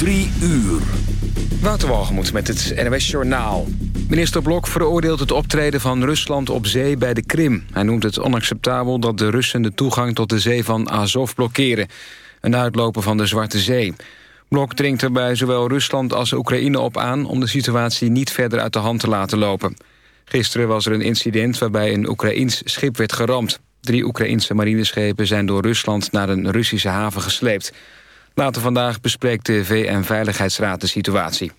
Drie uur. Waterwalgemoed met het NWS Journaal. Minister Blok veroordeelt het optreden van Rusland op zee bij de Krim. Hij noemt het onacceptabel dat de Russen de toegang tot de zee van Azov blokkeren. Een uitloper van de Zwarte Zee. Blok dringt er bij zowel Rusland als Oekraïne op aan... om de situatie niet verder uit de hand te laten lopen. Gisteren was er een incident waarbij een Oekraïns schip werd geramd. Drie Oekraïnse marineschepen zijn door Rusland naar een Russische haven gesleept. Later vandaag bespreekt de VN-veiligheidsraad de situatie.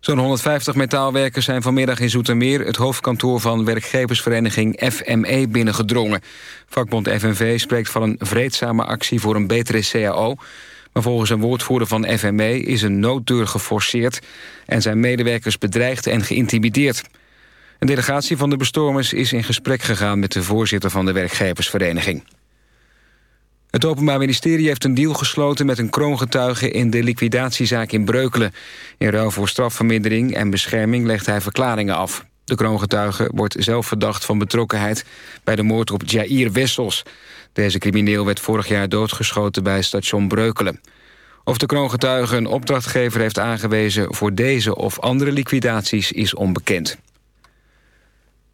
Zo'n 150 metaalwerkers zijn vanmiddag in Zoetermeer... het hoofdkantoor van werkgeversvereniging FME binnengedrongen. Vakbond FNV spreekt van een vreedzame actie voor een betere CAO... maar volgens een woordvoerder van FME is een nooddeur geforceerd... en zijn medewerkers bedreigd en geïntimideerd. Een delegatie van de bestormers is in gesprek gegaan... met de voorzitter van de werkgeversvereniging. Het Openbaar Ministerie heeft een deal gesloten met een kroongetuige in de liquidatiezaak in Breukelen. In ruil voor strafvermindering en bescherming legt hij verklaringen af. De kroongetuige wordt zelf verdacht van betrokkenheid bij de moord op Jair Wessels. Deze crimineel werd vorig jaar doodgeschoten bij station Breukelen. Of de kroongetuige een opdrachtgever heeft aangewezen voor deze of andere liquidaties is onbekend.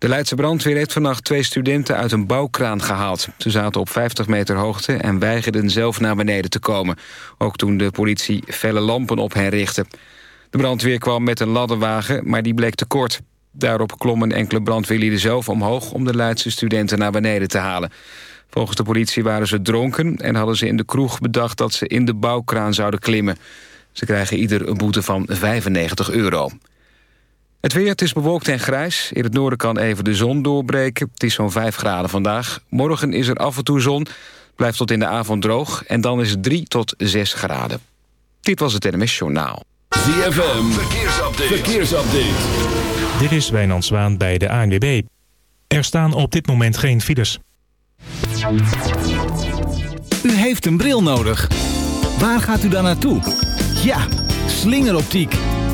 De Leidse brandweer heeft vannacht twee studenten uit een bouwkraan gehaald. Ze zaten op 50 meter hoogte en weigerden zelf naar beneden te komen. Ook toen de politie felle lampen op hen richtte. De brandweer kwam met een ladderwagen, maar die bleek te kort. Daarop klommen enkele brandweerlieden zelf omhoog... om de Leidse studenten naar beneden te halen. Volgens de politie waren ze dronken... en hadden ze in de kroeg bedacht dat ze in de bouwkraan zouden klimmen. Ze krijgen ieder een boete van 95 euro. Het weer, het is bewolkt en grijs. In het noorden kan even de zon doorbreken. Het is zo'n 5 graden vandaag. Morgen is er af en toe zon. Blijft tot in de avond droog. En dan is het 3 tot 6 graden. Dit was het NMS Journaal. ZFM, verkeersupdate. verkeersupdate. Dit is Wijnand Zwaan bij de ANWB. Er staan op dit moment geen files. U heeft een bril nodig. Waar gaat u dan naartoe? Ja, slingeroptiek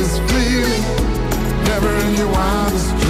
This feeling. Never in your wildest dreams.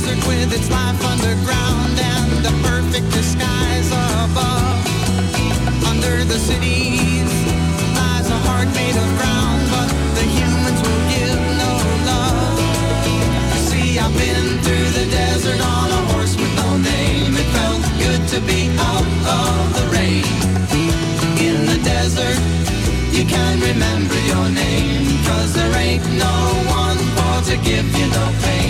desert with its life underground and the perfect disguise above. Under the cities lies a heart made of ground, but the humans will give no love. See, I've been through the desert on a horse with no name. It felt good to be out of the rain. In the desert, you can remember your name, cause there ain't no one for to give you no pain.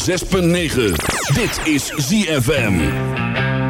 6.9. Dit is ZFM.